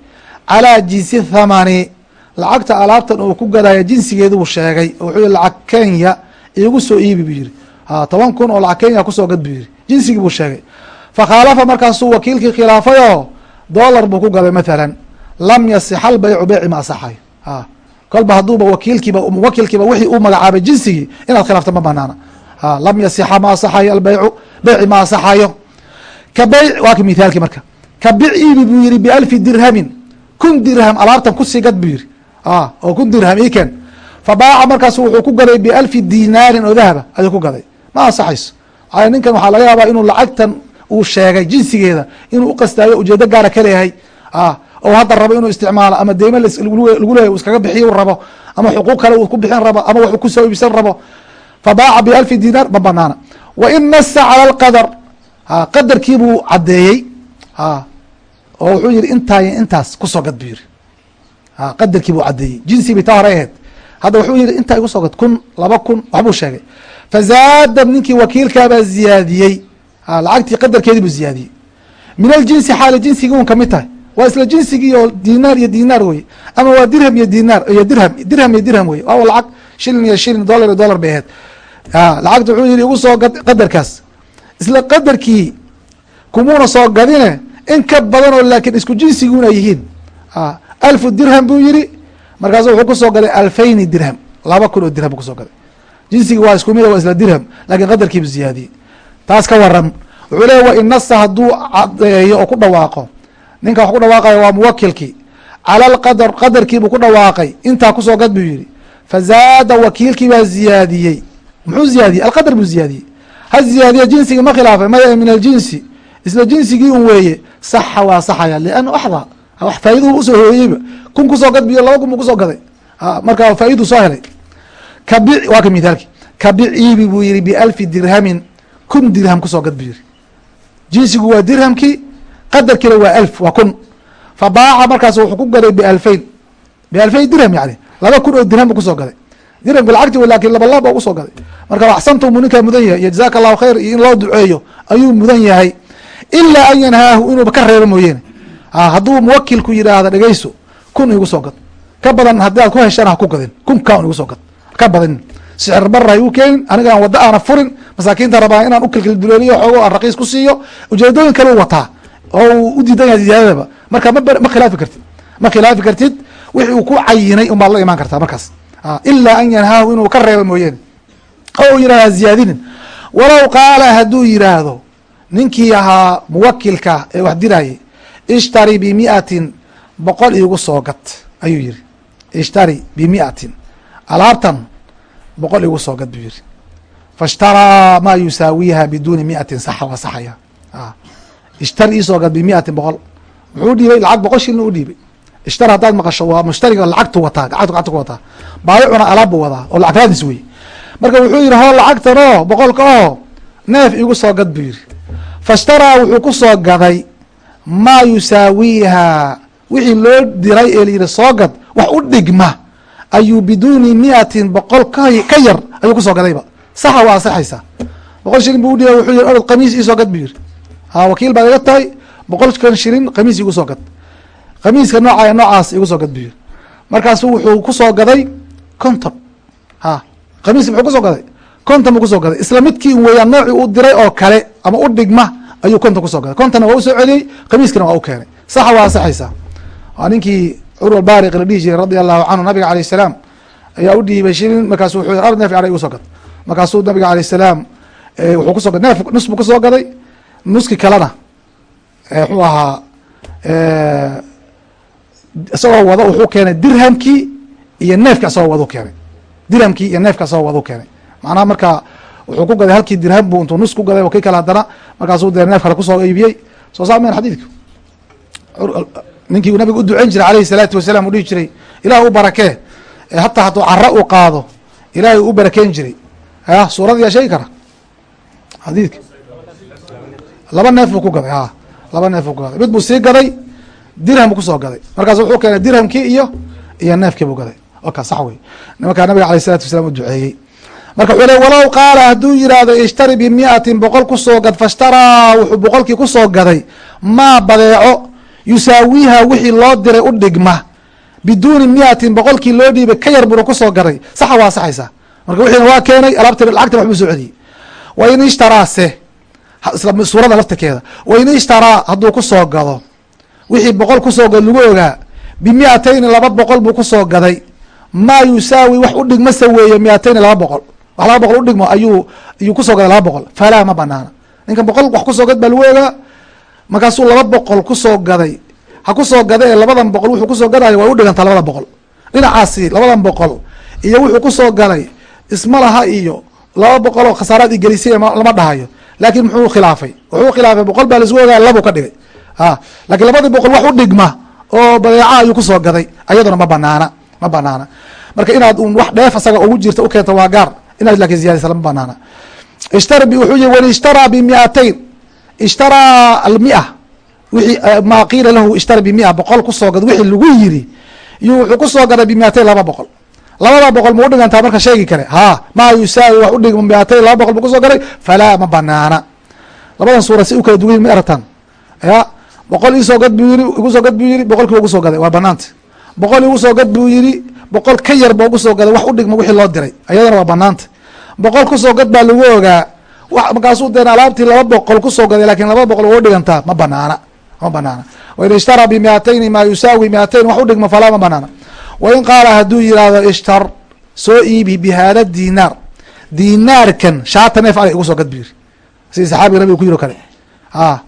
calىa jinsi thamani lacagta alaabtan uu ku gadaya jinsigeedu buu sheegay oo wuxuu yihi lacag kenya iigu soo iibi buu yihi toban kun oo lacag kenya kusoo gad buu yihi jinsigii buu sheegay fakhaalafa markaasuu wakiilkii khilaafayoo dollar buu ku gaday mathalan lam yasixa albaycu beyci ma asaxayo kolba hadduuba wakiilkiiba muwakilkiiba wixii uu magacaabay jinsigii inaad khilaafta ma banaana lam yasixa ma asaxayo albeycu beyci ma asaxayo ka beyc waa ka mithaalkii marka. Ka bic iibi buu yihi bialfi dirhamin. Kun dirham alaabtan ku sii gad buu yihi oo kun dirham iken fabaaca markaas wuxuu ku gaday bialfi dinaarin oo dahaba ayuu ku gaday ma ansaxayso. A ninkan waxaa laga yaabaa inuu lacagtan uu sheegay jinsigeeda inuu uqastaayo ujeedo gaara ka leeyahay oo hadda rabo inuu isticmaalo ama deyme lagu leeyahy u iskaga bixiy rabo ama xuquuq kale uu ku bixin rabo ama wax ku soo iibsan rabo fabaaca bialfi dinaar ma banaana. Wa in nasa cala lqadar qadarkiibuu caddeeyey oo wuxuu yihi intaa intaas ku soo gad buu yihi qadarkii buu caddeeyey. Jinsi bay taa hore ahayd. Hadda wuxuu yihi intaa igu gad kun laba kun waxbuu sheegay. Fazaada ninkii wakiilkaabaa ziyaadiyey. Lacagtii qadarkeedii buu ziyaadiyey. Min aljinsi xaali jinsigii un ka mid tahay waa isla jinsigii oo dinaar iyo dinaar weye ama waa dirham iyo dinaar iyo dirham dirham iyo dirham weye waa lacag shilin iyo shilin dollar iyo dollar bay ahayd. Lacagta wuxuu yihi igu soo gad qadarkaas. Isla qadarkii kumuuna soo gadine in ka badan oo laakiin isku jinsiguna yihiin. Alfu dirham buu yihi markaasu wuxuu ku soo gaday alfayni dirham. Laba kun oo dirham buu ku soo gaday. Jinsigii waa isku mid waa isla dirham laakiin qadarkiibu ziyaadiyey taas ka waran wuxuu leeya wa in hadduu cadeeyo oo ku dhawaaqo ninka wax ku dhawaaqaya waa muwakilkii cala lqadar qadarkiibuu ku dhawaaqay. Intaa ku soo gad buu yihi fazaada wakiilkii baa ziyaadiyey. Muxuu ziyaadiyey? Alqadar buu ziyaadiyey. Ha ziyaadiya jinsigii ma khilaafay. Maya min aljinsi. Isla jinsigii un weeye. Saxa waa saxaya lianna axdaa wax faa'iduhu u soo hooyeyba kun ku soo gad biyo laba kun buu ku soo gaday. Marka faa'idu soo helay. Kabic waa ka mithaalki kabic iibi buu yihi bialfi dirhamin. Kun dirham ku soo gad buu yihi jinsigu waa dirhamkii qadarkiina waa alf waa kun. Fabaaca markaas wuxuu ku gaday bialfayn. Bialfayn dirham yani laba kun oo dirham bu ku soo gaday dirhamki lacagti laakiin laba laba ugusoo gaday marka axsantu mu ninkaa mudan yahay iyo jazaaka allahu khayr iyo in loo duceeyo ayuu mudan yahay. Ilaa an yanhaahu inuuba ka reebo mooyeene hadduu muwakilku yidhaahda dhegeyso kun igu soo gad. Ka badan haddii aad ku heshana ha ku gadin kunka un igu soo gad. Ka badanin sicir bara ha igu keenin aniga aan waddo aana furin masaakiinta rabaa inaan ukilkilduleeliyo xoogo aan raqiis ku siiyo ujeedooyin kale u wataa oo u diidan yahay ziyaadadaba marka ma ma khilaafi kartid. Ma khilaafi kartid wixii uu ku cayinay unbaad la imaan kartaa markaas. Ilaa an yanhaahu inuu ka reebo mooyeene oo u yihahda ziyaadinin walow qaala hadduu yidhaahdo ninkii ahaa muwakilka ee wax dirayay ishtari bimiatin boqol iigu soo gad ayuu yihi ishtari bimiatin alaabtan boqol iigu soo gad buu yihi faishtaraa maa yusaawiiha biduuni miatin saxa waa saxaya ishtari iisoo gad bimiatin boqol. Muxuu dhiibay? Lacag boqol shilin u dhiibay. Ishtara haddaad maqasho waa mushtariga lacagtu wataa lacagtu gacanta ku wataa. Baayicuna alaabbu wadaa oo lacag raadis wey marka wuxuu yidhi hoo lacagtan oo boqolka oo. Neef igu soo gad buu yidhi. Fashtaraa wuxuu ku soo gaday maa yusaawiiha? Wixii loo diray ee layidhi soo gad wax u dhigma. Ayuu biduuni miatin boqol ka yar ayuu ku soo gadayba. Saxa waa asaxaysaa boqol shilin bu udhiya wuxuu yihi orod qamiis iisoo gad buu yihi wakiil baad iga tahay boqolkan shilin qamiis igu soo gad. Qamiiska nooca noocaas igu soo gad yihi markaasu wuxuu ku soo gaday conton ha qamiis muxuu ku soo gaday? Conton buu ku soo gaday. Isla midkii weeyaan noocii u diray oo kale ama u dhigma ayuu conton ku soo gaday. Contonna waa u soo celiyey qamiiskana waa u keenay. Saxa waa asaxaysaa waa ninkii curwa baariq la dhihi jiray radia allahu canhu nabiga alayh salaam ayaa u dhiibay shilin markaasu wuxuu ar neef ara igu soo gad. Markaasuu nabiga alayh salaam wuxuu ku soo gaday neef nus buu ku soo gaday nuski kalena muxuu ahaa isagoo wado wuxuu keenay dirhamkii iyo neefka isagoo wadu keenay. Dirhamkii iyo neefka isagoo wadu keenay. Macnaha marka wuxuu ku gaday halkii dirham bu intuu nus ku gaday kii kale haddana markaasuu dee neef kale ku soo iibiyey. Soo saa mayn xadiidku? Ninkii uu nabiga u duceyn jiray alayhi salaatu wasalaam uu dhihi jiray ilaah u barakee hataa hadduu cara uu qaado ilaahay u barakeyn jiray. Ya suurada yaa sheegi kara? Xadiidka laba neef buu ku gaday laba neef buu ku gaday mid buu sii gaday dirham buu ku soo gaday markaas wuxuu keenay dirhamkii iyo iyo neefkii buu gaday oka sax wey nimankaa nabiga alayh salatu wasalaam u duceeyey. Marka wuxuu le walow qaala hadduu yidhaahdo ishtari bimiatin boqol ku soo gad fashtaraa wuxuu boqolkii ku soo gaday maa badeeco yusaawiiha wixii loo diray u dhigma. Biduuni miatin boqolkii loo dhiibay ka yar buna ku soo gaday saxa waa saxaysaa marka wixiina waa keenay alaabti lacagtina waxbuu soo celiyey. Ishtaraase isla suurada laftirkeeda wain ishtaraa hadduu ku soo gado. Wixii boqol ku soo gad lagu ogaa bimiatayni laba boqol buu ku soo gaday. Maa yusaawi wax u dhigmase weeye miatayni laba boqol. Wax laba boqol udhigmo ayuu ayuu ku soo gaday laba boqol. Falaa ma banaana. Ninkan boqol wax ku soo gad baa lagu ogaa markaasuu laba boqol ku soo gaday. Ha ku soo gada ee labadan boqol wuxuu ku soo gadayo way udhigantaa labada boqol. Dhinacaasi labadan boqol. Iyo wuxuu ku soo galay isma laha iyo laba boqol oo khasaaraad i gelisay lama dhahayo laakiin muxuu khilaafay? Wuxuu khilaafay boqol baa laisgu ogaa labuu ka dhigay. Lakiin labadii boqol wax u dhigma oo badeeca ayuu ku soo gaday ayaduna ma banaana ma banaana. Marka inaad un wax dheef asaga ugu jirta u keenta waa gaar. Inaad laakiin ziyadaysa ma banaana. Ishtar wuxuu yihi wan ishtaraa bimiatayn ishtaraa almia wixii maa qiila lahu ishtara bimia boqol ku soo gad. Wixii lagu yiri iyuu wuxuu ku soo gaday bimiatayn laba boqol labada boqol ma udhigantaa marka sheegi kale ha maa yusaawi wax udhigma miatayn laba boqol buu ku soo gaday falaa ma banaana. Labadan suura si u kala ma aragtaan. Ya boqol isoo gad buu yiri igusoo gad buu yiri boqolkiiba ugusoo gaday. Waa banaanta. Boqol igusoo gad buu yiri boqol ka yar ba ugusoo gaday wax udhigma wixii loo diray. Ayadana waa banaanta. Boqol ku soo gad baa lagu ogaa markaasuu deen alaabtii laba boqol ku soo gaday laakiin laba boqol waa udhigantaa ma banaana. Ma banaana. Wain ishtaraa bimiatayni maa yusaawi miatayn wax udhigma falaa ma banaana wain qaala hadduu yihahdo ishtar soo iibi bihada dinaar dinaarkan shaata neef ari igu soo gad bu yiri sidii saxaabiga nabiga ku yiri o kale a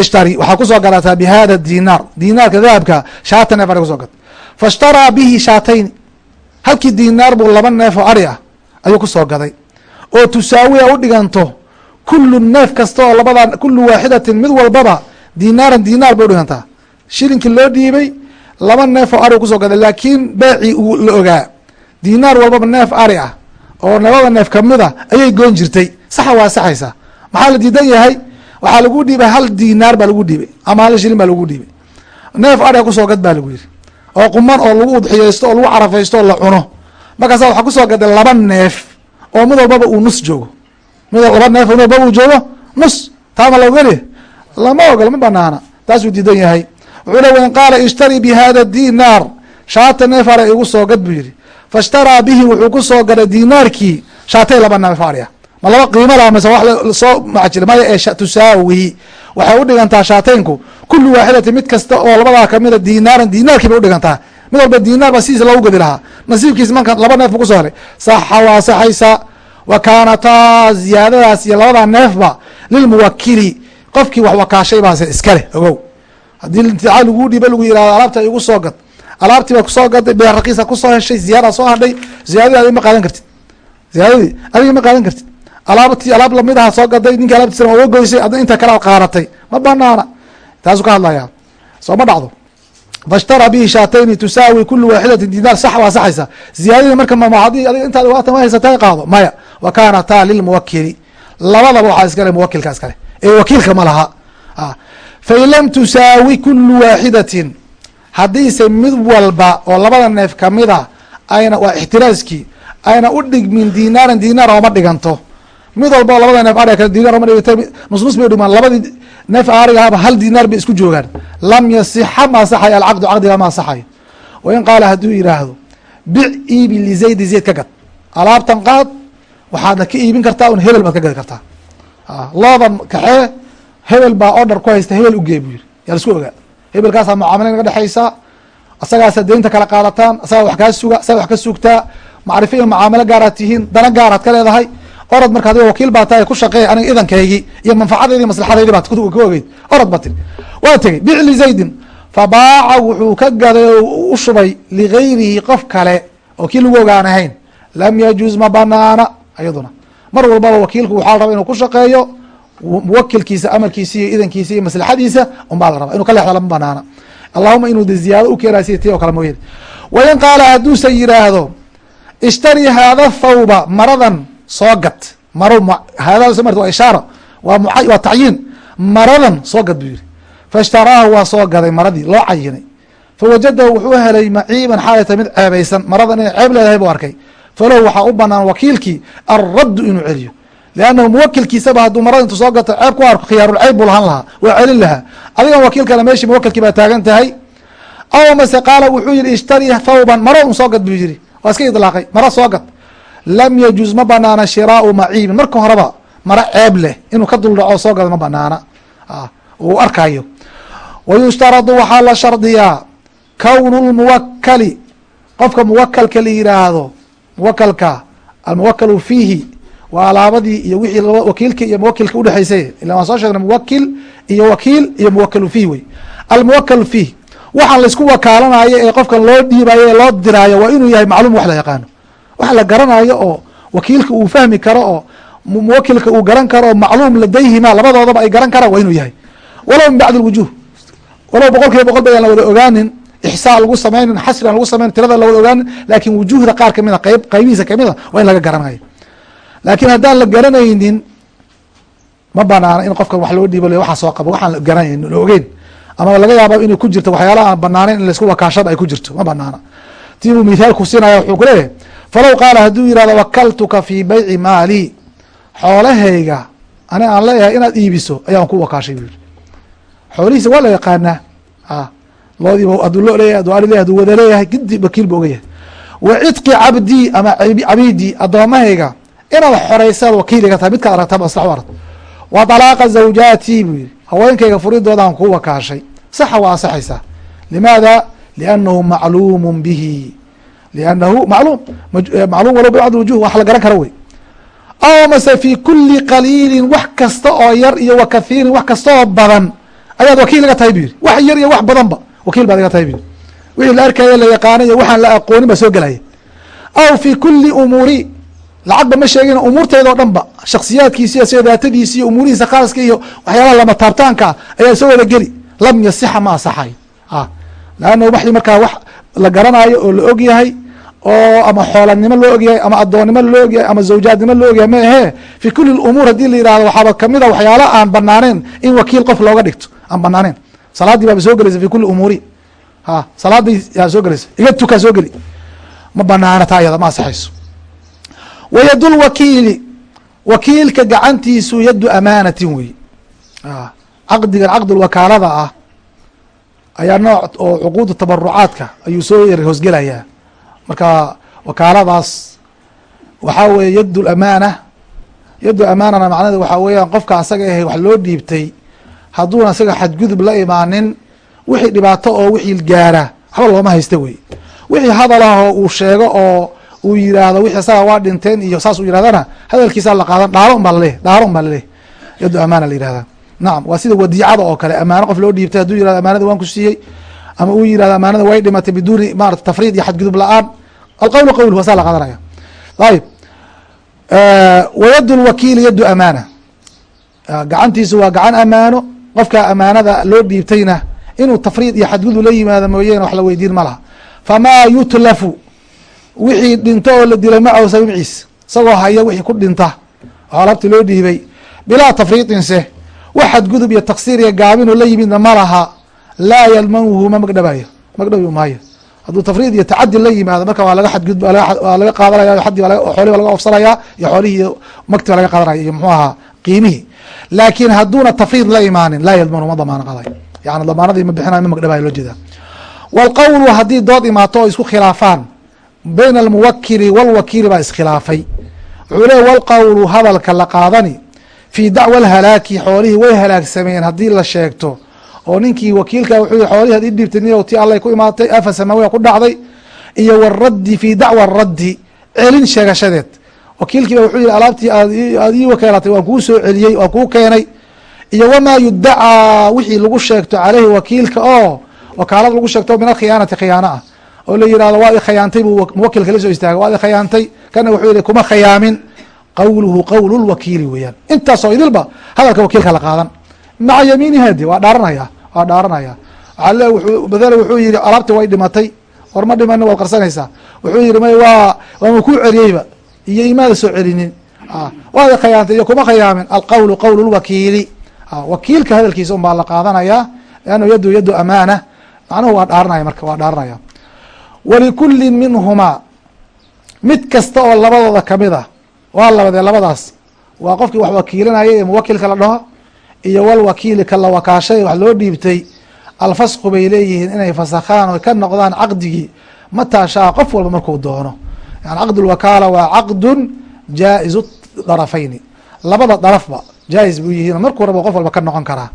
ishtari waxaa ku soo gadataa bihada dinaar dinaarka dahabka shaata neef ari ku soo gad faishtaraa bihi shaatayni halkii dinaar buu laba neef oo ari ah ayuu ku soo gaday oo tusaawiya u dhiganto kulu neef kasta oo labada kulu waaxidatin mid walbaba dinaaran dinaar bay udhigantaa shilinkii loo dhiibay laba neef oo ari ku soo gaday laakiin beecii la ogaa. Dinaar walbaba neef ari ah oo labada neef kamida ayay goon jirtay. Saxa waa saxaysaa maxaa la diidan yahay? Waxaa lagu dhiibay hal dinaar baa lagu dhiibay ama hal shilin baa lagu dhiibay. Neef ari ku soo gad baa lagu yiri oo quman oo lagu udxiyeysto oo lagu carafaysto oo la cuno. Markaasa waxaa ku soo gaday laba neef oo mid walbaba uu nus joogo. Mid laba neef mid walbaba uu joogo nus. Taama la ogolya lama ogol ma banaana. Taasuu diidan yahay wuxuu qaala ishtari bi hada dinaar shaata neef ari igu soo gad buu yihi faishtaraa bihi wuxuu ku soo gaday dinaarkii shaatay laba neef ari ah ma laba qiimo laha mise wax soo macjil maya ee tusaawi. Waxay udhigantaa shaataynku kulu waaxidati mid kasta oo labadaa kamida dinaaran dinaarkii bay udhigantaa mid walba dinaar baa sidiisa loogu gadi lahaa. Nasiibkiis marka laba neef bu ku soo helay. Saxa waa saxaysa. Wa kaanataa ziyaadadaas iyo labadaa neefba lilmuwakili qofkii wax wakaashay baase iskale ogow haddii intiaa lagu dhiiba lagu yihahdo alaabta igu soo gad alaabtii baa ku soo gaday beer raqiisa ku soo heshay ziyaada soo hadhay ziyaadadii adiga ma qaadan kartid. Ziyaadadii adiga ma qaadan kartid. Alaabtii alaab la mid aha soo gaday ninki alaabtiisana waa goysay adna inta kale ad ma banaana. Taasuu ka hadlaya soo ma dhacdo. Fashtara bihi shaatayni tusaawi kulu waaxidatin dinaar. Sax waa saxaysa. Ziyaadadii marka ma haddii adiga intaad waatan wa haysata qaado. Maya wa kaana taa lilmuwakili labadaba waxaa iskale muwakilka iskale ee wakiilka ma laha fain lam tusaawi kulu waaxidatin haddiise mid walba oo labada neef kamida ayna waa ixtiraaskii ayna u dhigmin dinaaran dinaar ooma dhiganto mid walba oo labada neef ariga kale dinar ooma dhiganta nus nus bay dhimaan labadii neef aarigaaba hal dinaar bay isku joogaan lam yasixa ma asaxayo alcaqdu caqdiga ma asaxayo wain qaala hadduu yidhaahdo bic iibi lizaydi zayd ka gad alaabtan qaad waxaadna ka iibin kartaa un hebel baad ka gadi kartaa loodan kaxee hebel baa order ku haysta hebel ugee buu yiri yaa la isku ogaa. Hebelkaasaa mucaamala naga dhexaysa asagaasa deynta kala qaadataan asagaa wax kaa suga asagaa wax ka sugtaa macrifo iyo mucaamalo gaaraad tihiin dana gaaraad ka leedahay orod marka adiga wakiil baa tahay ku shaqeey aniga idankaygii iyo manfacadaydi iyo maslaxadaydi baad ogeyd. Orod ba tiri. Waa tegey bic lizaydin fabaaca wuxuu ka gaday oo u shubay ligayrihi qof kale oo kii lagu ogaan ahayn. Lam yajuuz ma banaana ayaduna. Mar walbaba wakiilku waxaa la rabaa inuu ku shaqeeyo muwakilkiisa amarkiisa iyo idankiisa iyo maslaxadiisa unbaa la rabaa. Inu ka leexda lama banaana allahuma inuu ziyaado u keenay sida ti oo kale mooyeen wain qaala hadduusan yiraahdo ishtari haada thawba maradan soo gad. Maro haada waa ishaara waa tacyiin. Maradan soo gad buu yihi faishtaraahu waa soo gaday maradii loo cayinay fawajadahu wuxuu helay maciiban xaalata mid ceebaysan. Maradan inay ceeb leedahay buu arkay. Falahu waxaa u banaan wakiilkii alraddu inuu celiyo lannahu muwakilkiisaba hadduu marada intu soo gato ceeb ku arko khiyaarulceyb buu lahan lahaa waa celin lahaa adigan wakiilkana meeshii muwakilkii baa taagan tahay aw mase qaala wuxuu yihi ishtari thawban maro un soo gad buu yihi waa iska idlaaqay maro soo gad lam yajuuz ma banaana shiraau maciibin marka horeba maro ceeb leh inuu ka duldhaco soo gado ma banaana uu arkayo wayushtaradu waxaa la shardiyaa kownu lmuwakali qofka muwakalka la yiraahdo muwakalka almuwakalu fiihi waa alaabadii iyo wixii wakiilka iyo muwakilka udhexaysay ila waan soo sheegnay muwakil iyo wakiil iyo muwakalu fiih wey. Almuwakal fiih waxaan la isku wakaalanayo ee qofkan loo dhiibayo ee loo diraayo waa inuu yahay macluum wax la yaqaano. Wax la garanayo oo wakiilka uu fahmi karo oo muwakilka uu garan karo oo macluum ladayhima labadoodaba ay garan karaan waa inuu yahay. Walow min bacdi lwujuh walow boqol kiiba boqol ba yaan la wada ogaanin ixsaa lagu sameynin xasri aan lagu sameynin tirada la wada ogaanin laakin wujuhda qaar ka mid a qayb qaybihiisa ka mid a waa in laga garanayo laakiin haddaan la garanaynin ma banaana in qofkan wax loo dhiibo waxaa soo qabo. Waxaan la garanayn la ogeyn. Ama laga yaaba inay ku jirto waxyaalaha aan banaaneyn in la isku wakaashada ay ku jirto. Ma banaana. Tii buu mithaalku siinaya wuxuu ku falow qaala hadduu yihahdo wakaltuka fii bayci maali. Xoolahayga ani aan leeyahay inaad iibiso ayaan ku wakaashay buu yihi xoolihiisa waa la yaqaanaa loodiiba hadduu lo leeyahay hadduu ari leyahy haduu wada leeyahay gidi wakiil bu oga wa cidqi cabdii ama cabiidii addoomahayga inaad xoreysaad wakiiliga tahay midkaad aragtaa maslax u aragto wa dalaaqa zawjaatii buu yihi haweenkayga furidoodaan ku wakaashay. Saxa waa asaxaysaa limaada? Liannahu macluumun bihi. Liannahu macluum. Macluum walow bibacdi wujuh wax la garan karo wey. Aw mase fi kuli qaliilin wax kasta oo yar iyo wa kathiirin wax kasta oo badan ayaad wakiil iga tahay bu yihi wax yar iyo wax badanba wakiil baad iga tahay bu yihi wixii la arkaya la yaqaanay iyo waxaan la aqoonin soo gelaya aw fi kuli umuuri lacagba ma sheegin umuurteeda o dhan ba shaksiyaadkiisi sida daatadiisi iyo umuurihiisa khaaska iyo waxyaalaha lama taabtaanka ayaa soo wada geli. Lam yasixa ma asaxayo a laanna waxii markaa wax la garanayo oo la og yahay oo ama xoolanimo loo ogyahay ama addoonnimo loo ogyahay ama zawjaadnimo loo ogyahay ma ahee. Fi kuli umuur haddii la yihahdo waxaaba ka mid a waxyaala aan banaaneyn in wakiil qof looga dhigto. Aan banaaneyn salaaddii baaba soo gelaysa fi kuli umuuri ha salaadii yaa soo gelaysa iga tukaa soo geli. Ma banaana taa iyada ma asaxayso wa yadulwakiili wakiilka gacantiisu yaddu amaanatin wey caqdigan caqdulwakaalada ah ayaa nooc oo cuquuda tabarucaadka ayuu soo yar hoosgelayaa marka wakaaladaas waxaa weeye yaddu lamaana yaddu amaanana macnaheed waxaa weeyaan qofka asaga ahe wax loo dhiibtay hadduuna isaga xadgudub la imaanin wixii dhibaato oo wixii gaara waxba looma haysta wey wixii hadalahoo uu sheego oo uu yiraahdo wixii isaga waa dhinteen iyo saas uu yirahdana hadalkiisaa la qaadan dhaaro un baa laleh dhaaro baa laleh yaddu amaana la yihahdaa nacam waa sida wadiicada oo kale amaano qof loo dhiibtay hadduu yiraahdo amaanada waan ku siiyey ama uu yiraahdo amaanada way dhimatay biduuni maarata tafriid iyo xadgudub la'aan. Alqowlu qowlu waa saa la qaadanaya. Ayib. Wayaddu lwakiili yaddu amaana. Gacantiisu waa gacan amaano qofka amaanada loo dhiibtayna inuu tafriid iyo xadgudu la yimaado mooyeene wax la weydiin ma laha. Famaa yutlafu wixii dhinto oo la dilo macahu sabibciis isagoo haya wixii ku dhinta. Oo alaabti loo dhiibay. Bilaa tafriidinse wax xadgudub iyo taksiir iyo gaabinoo la yimidna ma laha. Laa yalmanuhu ma magdhabayo. Magdhabi maayo hadduu tafriid iyo tacadi la yimaado marka waa laga xadgud waa laga qaadanaya xaddi xoolihi ba laga ofsanaya iyo xoolihii magti ba laga qaadanaya iyo muxuu ahaa qiimihii. Laakiin hadduuna tafriid la imaanin laa yadmanu ma damaano qaday yani damaanadii ma bixinayo ma magdhabayo loo jeeda wاlqowlu haddii dood imaato oo isku khilaafaan bayna almuwakili wاlwakiili baa iskhilaafay. Wuxuu leey wlqowlu hadalka la qaadani fii dacwa alhalaaki xoolihii way halaagsameen haddii la sheegto. Oo ninkii wakiilka wuxuu yihi xoolihi ad ii dhiibtay niyow ti allay ku imaatay afa ku dhacday iyo waraddi fii dacwa raddi celin sheegashadeed. Wakiilkiiba wuxuu yihi alaabtii aad ii wakeelatay waan kuu soo celiyey waan kuu keenay. Iyo wamaa yudacaa wixii lagu sheegto caleyhi wakiilka oo wakaalad lagu sheegto min alkhiyaanati khiyaano ah oo la yihahdo waa i khayaantay buu muwakilka la soo istaagay waad i khayaantay kana wuxuu yihi kuma khayaamin qawluhu qowlu lwakiili weeyaan. Intaasoo idilba hadalka wakiilka la qaadan. Maca yamiinihadi waa dhaaranaya waa dhaaranaya le wuxuu yihi alaabti way dhimatay war ma dhimani waad qarsanaysaa. Wuxuu yihi may waa waama ku celiyeyba iyo imaada soo celinin. Waad i khayaantay iyo kuma khayaamin alqowlu qowlu lwakiili wakiilka hadalkiisa un baa la qaadanaya leannahu yadu yadu amaana. Macnuhu waa dhaaranaya marka waa dhaaranaya walikulin minhumaa mid kasta oo labadooda ka mid ah waa labadee labadaas waa qofkii wax wakiilinaya ee muwakilka la dhaho iyo walwakiili ka la wakaashay wax loo dhiibtay alfasqu bay leeyihiin inay fasakhaan oo ka noqdaan caqdigii mataa shaa qof walba markuu doono. Yani caqd lwakaala waa caqdun jaa-izu darafayni. Labada darafba jaa-is buu yihiin markuu rabo qof walba ka noqon karaa.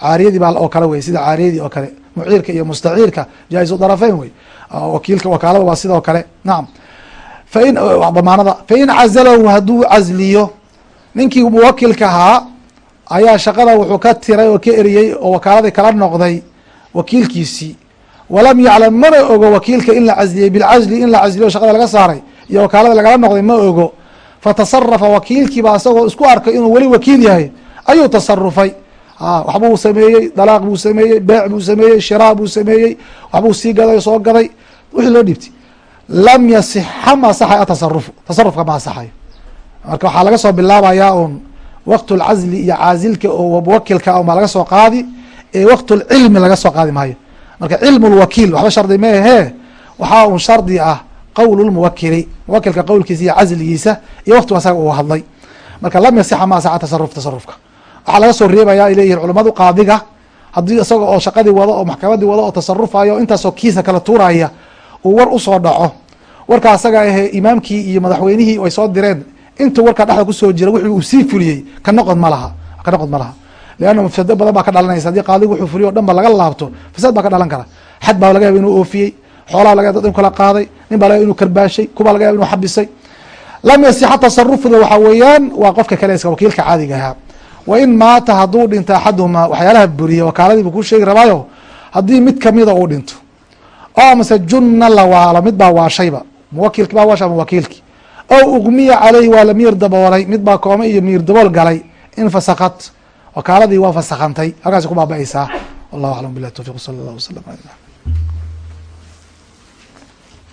Caariyadii baa oo kale wey sida caariyadii oo kale muciirka iyo mustaciirka jaa-isu darafeyn wey wakiilka wakaalada waa sidoo kale. Nacam fain damaanada fain cazalahu hadduu casliyo ninkii muwakilka ahaa ayaa shaqada wuxuu ka tiray oo ka eriyey oo wakaaladii kala noqday wakiilkiisii. Walam yaclam mana ogo wakiilka in la casliyey bilcasli in la casliyo shaqada laga saaray iyo wakaalada lagala noqday ma ogo. Fatasarafa wakiilkiiba isagoo isku arkay inuu weli wakiil yahay. Ayuu tasarufay waxbuu sameeyey dalaaq buu sameeyey beec buu sameeyey shiraa buu sameeyey waxbuu sii gaday soo gaday wixii loo dhiibtay lam yasixa ma asaxayo atasarufu tasarufka ma asaxayo marka waxaa laga soo bilaabayaa un waqt lcazli iyo caazilka oo muwakilka un baa laga soo qaadi ee waqt lcilmi laga soo qaadi maayo. Marka cilmu lwakiil waxba shardi ma ahee waxaa un shardi ah qowl lmuwakili muwakilka qowlkiisa iyo casligiisa iyo waqtigu asaga uu hadlay. Marka lam yasixa ma asaxa tasaruf tasarufka waxaa laga soo reebaya ay leeyihiin culamadu qaadiga. Haddii isaga oo shaqadii wado oo maxkamadii wado oo tasarufayo intaasoo kiisa kala tuuraya uu war u soo dhaco. Warka asaga ahe imaamkii iyo madaxweynihii ay soo direen. Intuu warkaa dhexda ku soo jira wixii uu sii fuliyey. Ka noqod ma laha. Ka noqod ma laha. Leanna mafsado badan baa ka dhalanaysa. Haddii qaadigu wuxuu fuliyo dhan ba laga laabto. Fasaad baa ka dhalan kara. Xad baa laga yaba inuu oofiyey. Xoolaha laga yaba dad inu kala qaaday. Nin baa laga yaba inu karbaashay kubaa laga yaba inu xabisay. Lam yasixa tasarufuda waxaa weeyaan waa qofka kale iska wakiilka caadiga ahaa wa in maata hadduu dhinto axaduhumaa waxyaalaha buriya wakaaladii buu kuu sheegi rabaayo haddii mid kamida uu dhinto. Oo mase junna la waalo mid baa waashayba muwakilki baa waasha ama wakiilki ow ugmiya caleyhi waa la miir daboolay mid baa koome iyo miir dabool galay in fasakat. Wakaaladii waa fasakhantay halkaasi ku baaba-aysaa. Wallahu aclam bilah towfiq sala allah